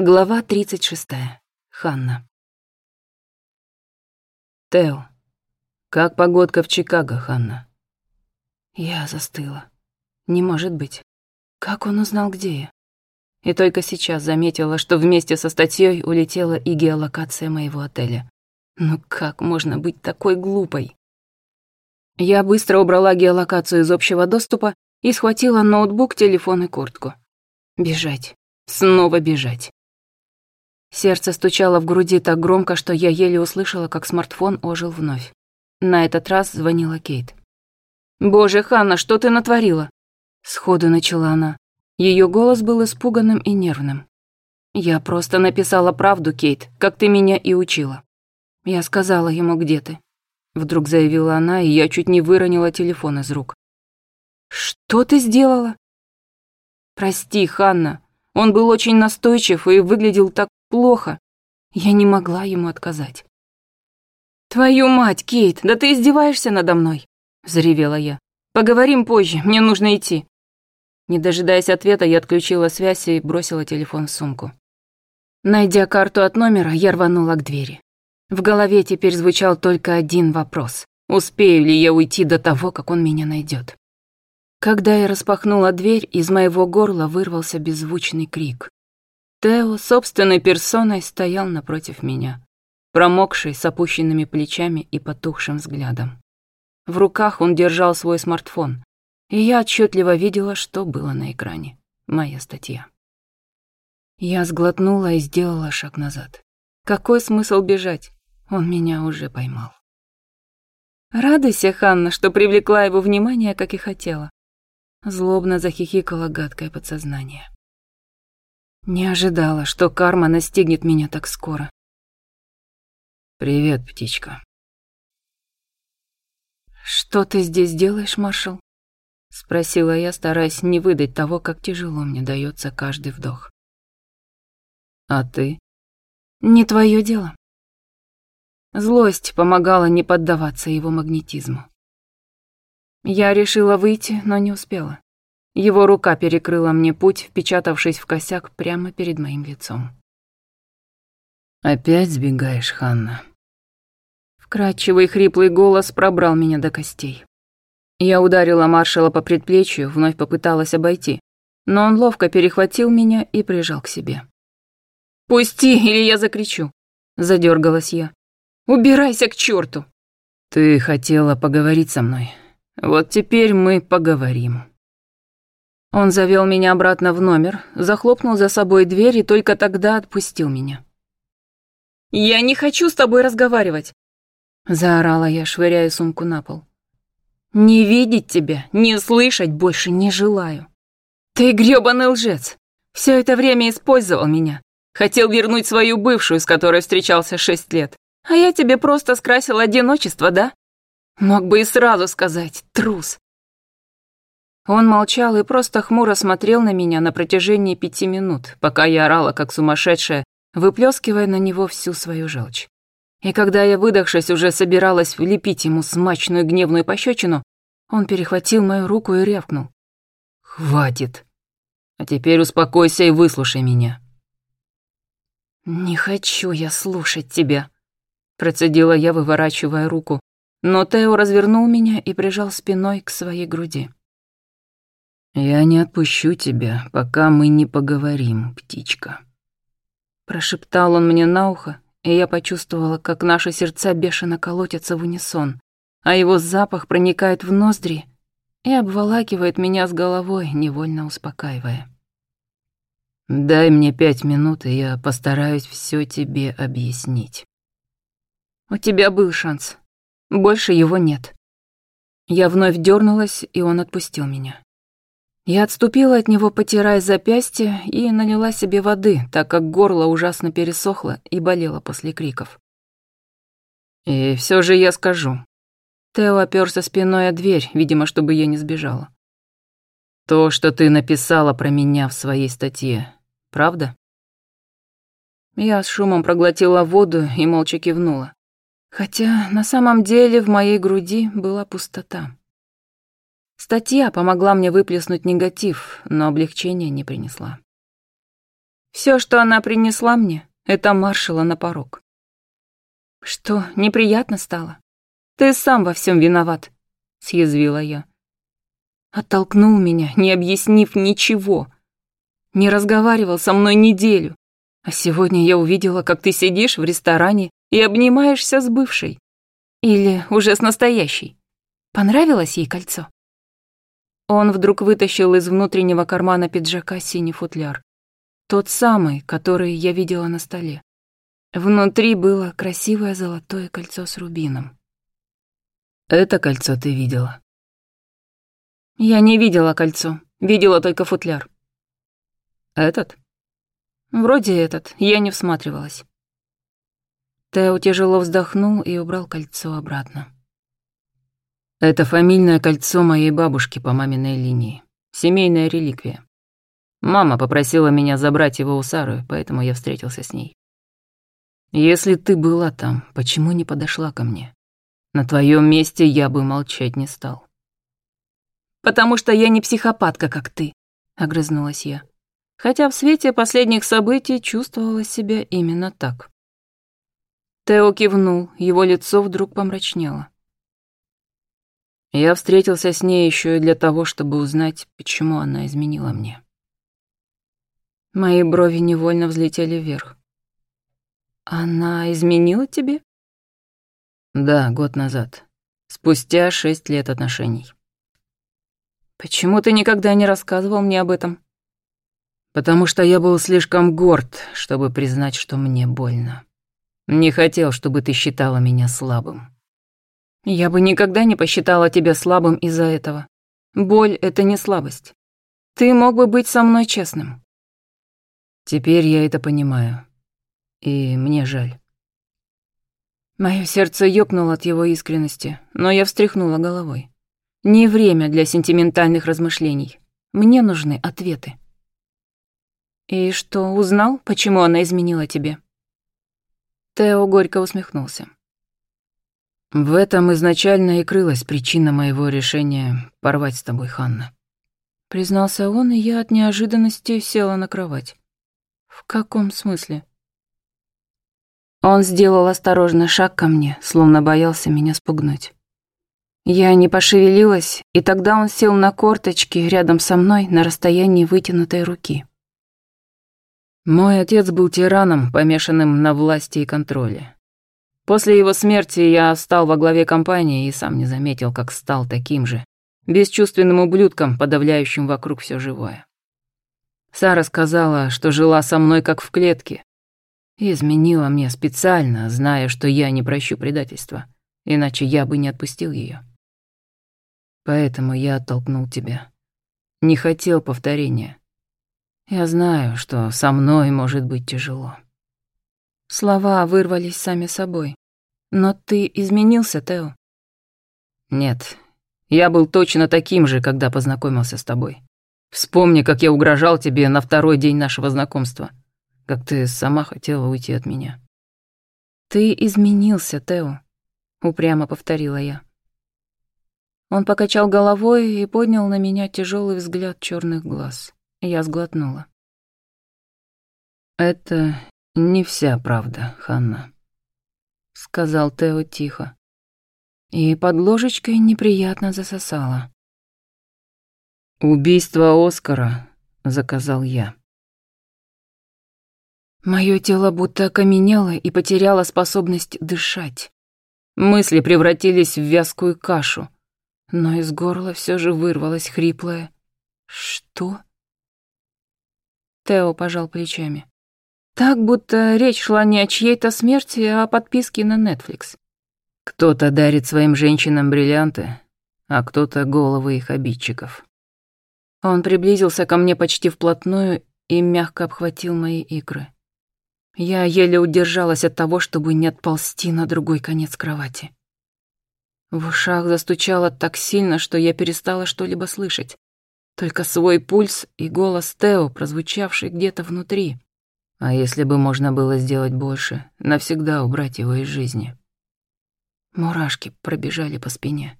Глава 36. Ханна. Тео, как погодка в Чикаго, Ханна? Я застыла. Не может быть. Как он узнал, где я? И только сейчас заметила, что вместе со статьей улетела и геолокация моего отеля. Ну как можно быть такой глупой? Я быстро убрала геолокацию из общего доступа и схватила ноутбук, телефон и куртку. Бежать. Снова бежать. Сердце стучало в груди так громко, что я еле услышала, как смартфон ожил вновь. На этот раз звонила Кейт. «Боже, Ханна, что ты натворила?» Сходу начала она. Ее голос был испуганным и нервным. «Я просто написала правду, Кейт, как ты меня и учила. Я сказала ему, где ты». Вдруг заявила она, и я чуть не выронила телефон из рук. «Что ты сделала?» «Прости, Ханна. Он был очень настойчив и выглядел так плохо. Я не могла ему отказать. «Твою мать, Кейт, да ты издеваешься надо мной!» – заревела я. «Поговорим позже, мне нужно идти». Не дожидаясь ответа, я отключила связь и бросила телефон в сумку. Найдя карту от номера, я рванула к двери. В голове теперь звучал только один вопрос. Успею ли я уйти до того, как он меня найдет? Когда я распахнула дверь, из моего горла вырвался беззвучный крик. Тео собственной персоной стоял напротив меня, промокший с опущенными плечами и потухшим взглядом. В руках он держал свой смартфон, и я отчетливо видела, что было на экране. Моя статья. Я сглотнула и сделала шаг назад. Какой смысл бежать? Он меня уже поймал. Радуйся, Ханна, что привлекла его внимание, как и хотела. Злобно захихикало гадкое подсознание. Не ожидала, что карма настигнет меня так скоро. «Привет, птичка». «Что ты здесь делаешь, маршал?» — спросила я, стараясь не выдать того, как тяжело мне дается каждый вдох. «А ты?» «Не твое дело». Злость помогала не поддаваться его магнетизму. Я решила выйти, но не успела. Его рука перекрыла мне путь, впечатавшись в косяк прямо перед моим лицом. «Опять сбегаешь, Ханна?» Вкрадчивый хриплый голос пробрал меня до костей. Я ударила маршала по предплечью, вновь попыталась обойти, но он ловко перехватил меня и прижал к себе. «Пусти, или я закричу!» — задергалась я. «Убирайся к черту!» «Ты хотела поговорить со мной. Вот теперь мы поговорим». Он завел меня обратно в номер, захлопнул за собой дверь и только тогда отпустил меня. «Я не хочу с тобой разговаривать!» Заорала я, швыряя сумку на пол. «Не видеть тебя, не слышать больше не желаю. Ты грёбаный лжец. Все это время использовал меня. Хотел вернуть свою бывшую, с которой встречался шесть лет. А я тебе просто скрасил одиночество, да? Мог бы и сразу сказать, трус. Он молчал и просто хмуро смотрел на меня на протяжении пяти минут, пока я орала, как сумасшедшая, выплескивая на него всю свою желчь. И когда я, выдохшись, уже собиралась влепить ему смачную гневную пощечину, он перехватил мою руку и рявкнул. «Хватит. А теперь успокойся и выслушай меня». «Не хочу я слушать тебя», — процедила я, выворачивая руку, но Тео развернул меня и прижал спиной к своей груди. «Я не отпущу тебя, пока мы не поговорим, птичка». Прошептал он мне на ухо, и я почувствовала, как наши сердца бешено колотятся в унисон, а его запах проникает в ноздри и обволакивает меня с головой, невольно успокаивая. «Дай мне пять минут, и я постараюсь все тебе объяснить». «У тебя был шанс. Больше его нет». Я вновь дернулась, и он отпустил меня. Я отступила от него, потирая запястье, и налила себе воды, так как горло ужасно пересохло и болело после криков. «И все же я скажу». Тео оперся спиной о дверь, видимо, чтобы я не сбежала. «То, что ты написала про меня в своей статье, правда?» Я с шумом проглотила воду и молча кивнула. Хотя на самом деле в моей груди была пустота. Статья помогла мне выплеснуть негатив, но облегчения не принесла. Все, что она принесла мне, это маршала на порог. Что, неприятно стало? Ты сам во всем виноват, съязвила я. Оттолкнул меня, не объяснив ничего. Не разговаривал со мной неделю. А сегодня я увидела, как ты сидишь в ресторане и обнимаешься с бывшей. Или уже с настоящей. Понравилось ей кольцо? Он вдруг вытащил из внутреннего кармана пиджака синий футляр. Тот самый, который я видела на столе. Внутри было красивое золотое кольцо с рубином. «Это кольцо ты видела?» «Я не видела кольцо, видела только футляр». «Этот?» «Вроде этот, я не всматривалась». Тео тяжело вздохнул и убрал кольцо обратно. Это фамильное кольцо моей бабушки по маминой линии. Семейная реликвия. Мама попросила меня забрать его у Сары, поэтому я встретился с ней. Если ты была там, почему не подошла ко мне? На твоем месте я бы молчать не стал. Потому что я не психопатка, как ты, огрызнулась я. Хотя в свете последних событий чувствовала себя именно так. Тео кивнул, его лицо вдруг помрачнело. Я встретился с ней еще и для того, чтобы узнать, почему она изменила мне. Мои брови невольно взлетели вверх. Она изменила тебе? Да, год назад. Спустя шесть лет отношений. Почему ты никогда не рассказывал мне об этом? Потому что я был слишком горд, чтобы признать, что мне больно. Не хотел, чтобы ты считала меня слабым. Я бы никогда не посчитала тебя слабым из-за этого. Боль — это не слабость. Ты мог бы быть со мной честным. Теперь я это понимаю. И мне жаль. Мое сердце ёкнуло от его искренности, но я встряхнула головой. Не время для сентиментальных размышлений. Мне нужны ответы. И что, узнал, почему она изменила тебе? Тео горько усмехнулся. В этом изначально и крылась причина моего решения порвать с тобой, Ханна. Признался он, и я от неожиданности села на кровать. В каком смысле? Он сделал осторожный шаг ко мне, словно боялся меня спугнуть. Я не пошевелилась, и тогда он сел на корточки рядом со мной на расстоянии вытянутой руки. Мой отец был тираном, помешанным на власти и контроле. После его смерти я стал во главе компании и сам не заметил, как стал таким же, бесчувственным ублюдком, подавляющим вокруг все живое. Сара сказала, что жила со мной как в клетке, и изменила мне специально, зная, что я не прощу предательства, иначе я бы не отпустил ее. Поэтому я оттолкнул тебя. Не хотел повторения. Я знаю, что со мной может быть тяжело. Слова вырвались сами собой. Но ты изменился, Тео? Нет, я был точно таким же, когда познакомился с тобой. Вспомни, как я угрожал тебе на второй день нашего знакомства, как ты сама хотела уйти от меня. Ты изменился, Тео, упрямо повторила я. Он покачал головой и поднял на меня тяжелый взгляд черных глаз. Я сглотнула. Это «Не вся правда, Ханна», — сказал Тео тихо. И под ложечкой неприятно засосало. «Убийство Оскара», — заказал я. Моё тело будто окаменело и потеряло способность дышать. Мысли превратились в вязкую кашу, но из горла всё же вырвалось хриплое «Что?». Тео пожал плечами. Так, будто речь шла не о чьей-то смерти, а о подписке на Netflix. Кто-то дарит своим женщинам бриллианты, а кто-то головы их обидчиков. Он приблизился ко мне почти вплотную и мягко обхватил мои икры. Я еле удержалась от того, чтобы не отползти на другой конец кровати. В ушах застучало так сильно, что я перестала что-либо слышать. Только свой пульс и голос Тео, прозвучавший где-то внутри. А если бы можно было сделать больше, навсегда убрать его из жизни? Мурашки пробежали по спине.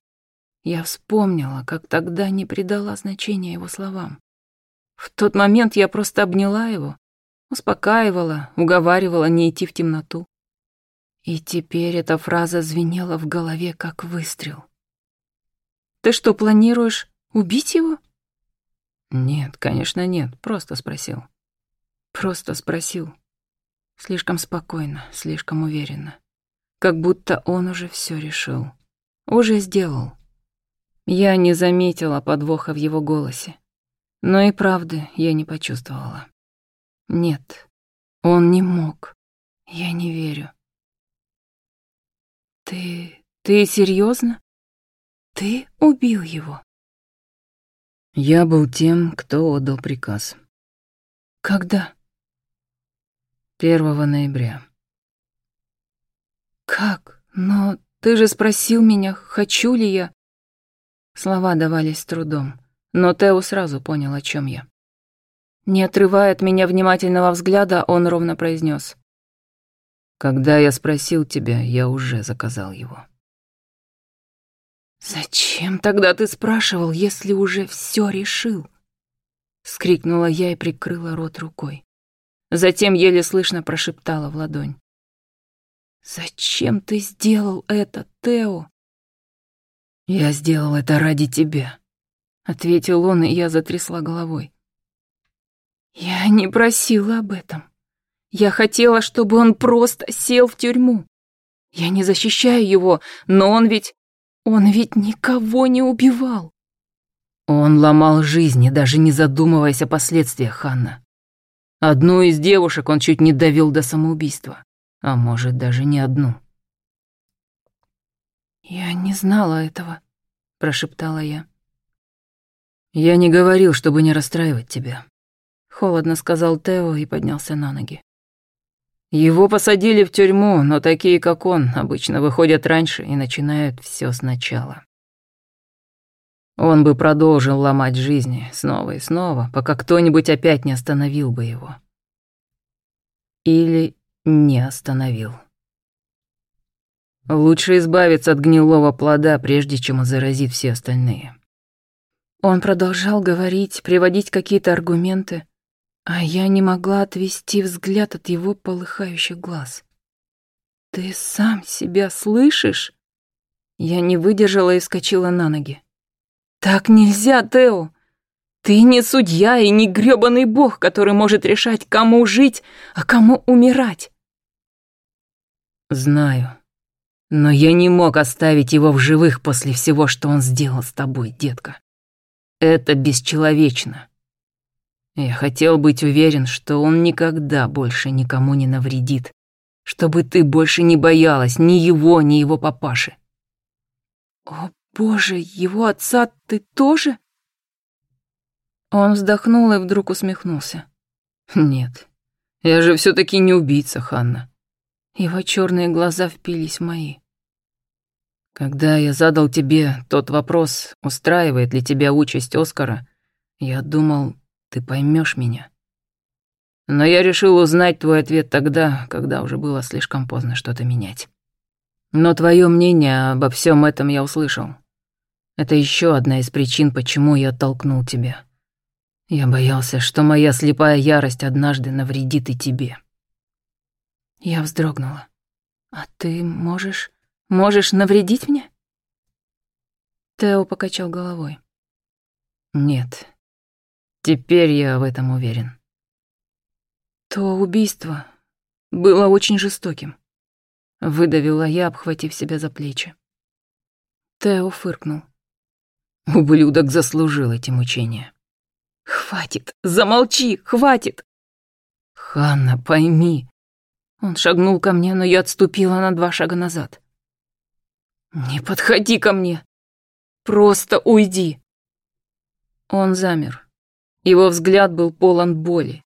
Я вспомнила, как тогда не придала значения его словам. В тот момент я просто обняла его, успокаивала, уговаривала не идти в темноту. И теперь эта фраза звенела в голове, как выстрел. «Ты что, планируешь убить его?» «Нет, конечно, нет, просто спросил». Просто спросил. Слишком спокойно, слишком уверенно. Как будто он уже все решил. Уже сделал. Я не заметила подвоха в его голосе. Но и правды я не почувствовала. Нет, он не мог. Я не верю. Ты... ты серьезно? Ты убил его? Я был тем, кто отдал приказ. Когда? 1 ноября. Как? Но ты же спросил меня, хочу ли я... Слова давались с трудом, но Тео сразу понял, о чем я. Не отрывая от меня внимательного взгляда, он ровно произнес: «Когда я спросил тебя, я уже заказал его». «Зачем тогда ты спрашивал, если уже все решил?» Скрикнула я и прикрыла рот рукой. Затем еле слышно прошептала в ладонь. «Зачем ты сделал это, Тео?» «Я сделал это ради тебя», — ответил он, и я затрясла головой. «Я не просила об этом. Я хотела, чтобы он просто сел в тюрьму. Я не защищаю его, но он ведь... Он ведь никого не убивал». Он ломал жизни, даже не задумываясь о последствиях, Ханна. Одну из девушек он чуть не довел до самоубийства, а может, даже не одну. «Я не знала этого», — прошептала я. «Я не говорил, чтобы не расстраивать тебя», — холодно сказал Тео и поднялся на ноги. «Его посадили в тюрьму, но такие, как он, обычно выходят раньше и начинают все сначала. Он бы продолжил ломать жизни снова и снова, пока кто-нибудь опять не остановил бы его. Или не остановил». Лучше избавиться от гнилого плода, прежде чем он заразит все остальные. Он продолжал говорить, приводить какие-то аргументы, а я не могла отвести взгляд от его полыхающих глаз. «Ты сам себя слышишь?» Я не выдержала и вскочила на ноги. «Так нельзя, Тео! Ты не судья и не грёбаный бог, который может решать, кому жить, а кому умирать!» «Знаю», но я не мог оставить его в живых после всего, что он сделал с тобой, детка. Это бесчеловечно. Я хотел быть уверен, что он никогда больше никому не навредит, чтобы ты больше не боялась ни его, ни его папаши. О, боже, его отца ты тоже? Он вздохнул и вдруг усмехнулся. Нет, я же все таки не убийца, Ханна. Его черные глаза впились в мои. Когда я задал тебе тот вопрос, устраивает ли тебя участь Оскара, я думал, ты поймешь меня. Но я решил узнать твой ответ тогда, когда уже было слишком поздно что-то менять. Но твое мнение обо всем этом я услышал. Это еще одна из причин, почему я оттолкнул тебя. Я боялся, что моя слепая ярость однажды навредит и тебе. Я вздрогнула. «А ты можешь... можешь навредить мне?» Тео покачал головой. «Нет. Теперь я в этом уверен». «То убийство было очень жестоким», — выдавила я, обхватив себя за плечи. Тео фыркнул. «Ублюдок заслужил эти мучения». «Хватит! Замолчи! Хватит!» «Ханна, пойми, он шагнул ко мне, но я отступила на два шага назад. «Не подходи ко мне! Просто уйди!» Он замер. Его взгляд был полон боли,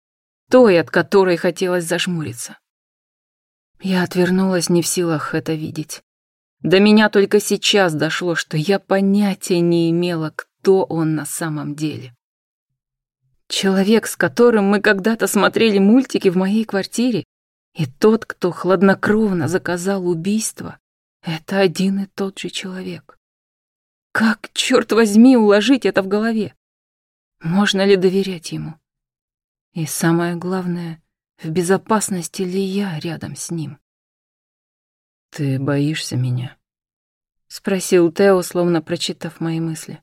той, от которой хотелось зажмуриться. Я отвернулась не в силах это видеть. До меня только сейчас дошло, что я понятия не имела, кто он на самом деле. Человек, с которым мы когда-то смотрели мультики в моей квартире, и тот, кто хладнокровно заказал убийство, это один и тот же человек. Как, черт возьми, уложить это в голове? Можно ли доверять ему? И самое главное, В безопасности ли я рядом с ним? «Ты боишься меня?» — спросил Тео, словно прочитав мои мысли.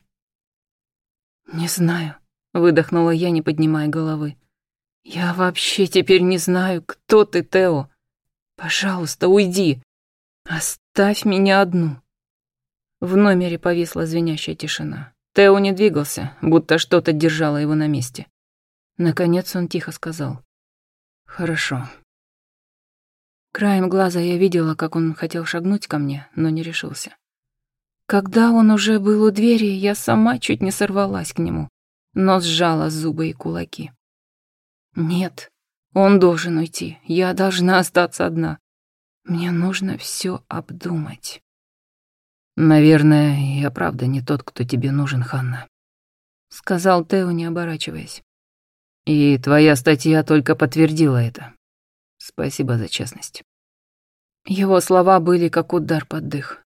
«Не знаю», — выдохнула я, не поднимая головы. «Я вообще теперь не знаю, кто ты, Тео. Пожалуйста, уйди. Оставь меня одну». В номере повисла звенящая тишина. Тео не двигался, будто что-то держало его на месте. Наконец он тихо сказал. «Хорошо». Краем глаза я видела, как он хотел шагнуть ко мне, но не решился. Когда он уже был у двери, я сама чуть не сорвалась к нему, но сжала зубы и кулаки. «Нет, он должен уйти, я должна остаться одна. Мне нужно все обдумать». «Наверное, я правда не тот, кто тебе нужен, Ханна», — сказал Тео, не оборачиваясь. «И твоя статья только подтвердила это. Спасибо за честность». Его слова были как удар под дых.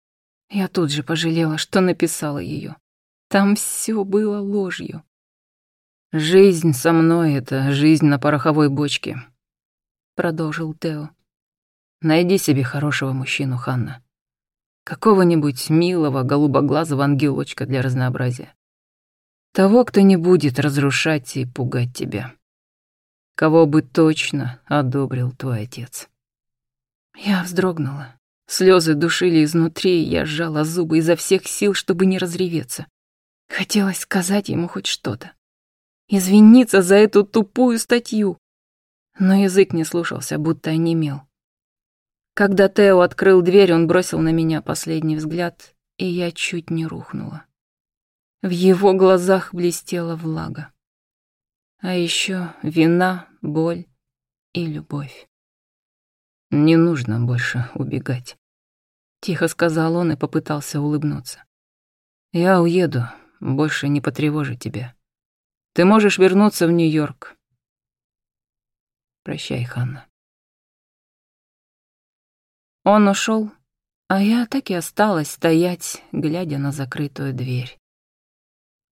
Я тут же пожалела, что написала ее. Там все было ложью. «Жизнь со мной — это жизнь на пороховой бочке», — продолжил Тео. «Найди себе хорошего мужчину, Ханна. Какого-нибудь милого, голубоглазого ангелочка для разнообразия. Того, кто не будет разрушать и пугать тебя. Кого бы точно одобрил твой отец. Я вздрогнула. Слезы душили изнутри, я сжала зубы изо всех сил, чтобы не разреветься. Хотелось сказать ему хоть что-то. Извиниться за эту тупую статью. Но язык не слушался, будто онемел. Когда Тео открыл дверь, он бросил на меня последний взгляд, и я чуть не рухнула. В его глазах блестела влага. А еще вина, боль и любовь. «Не нужно больше убегать», — тихо сказал он и попытался улыбнуться. «Я уеду, больше не потревожу тебя. Ты можешь вернуться в Нью-Йорк. Прощай, Ханна». Он ушел, а я так и осталась стоять, глядя на закрытую дверь.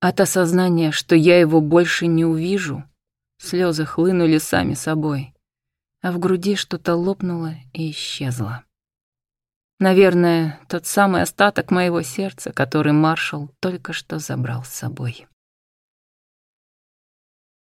От осознания, что я его больше не увижу, слезы хлынули сами собой, а в груди что-то лопнуло и исчезло. Наверное, тот самый остаток моего сердца, который маршал только что забрал с собой.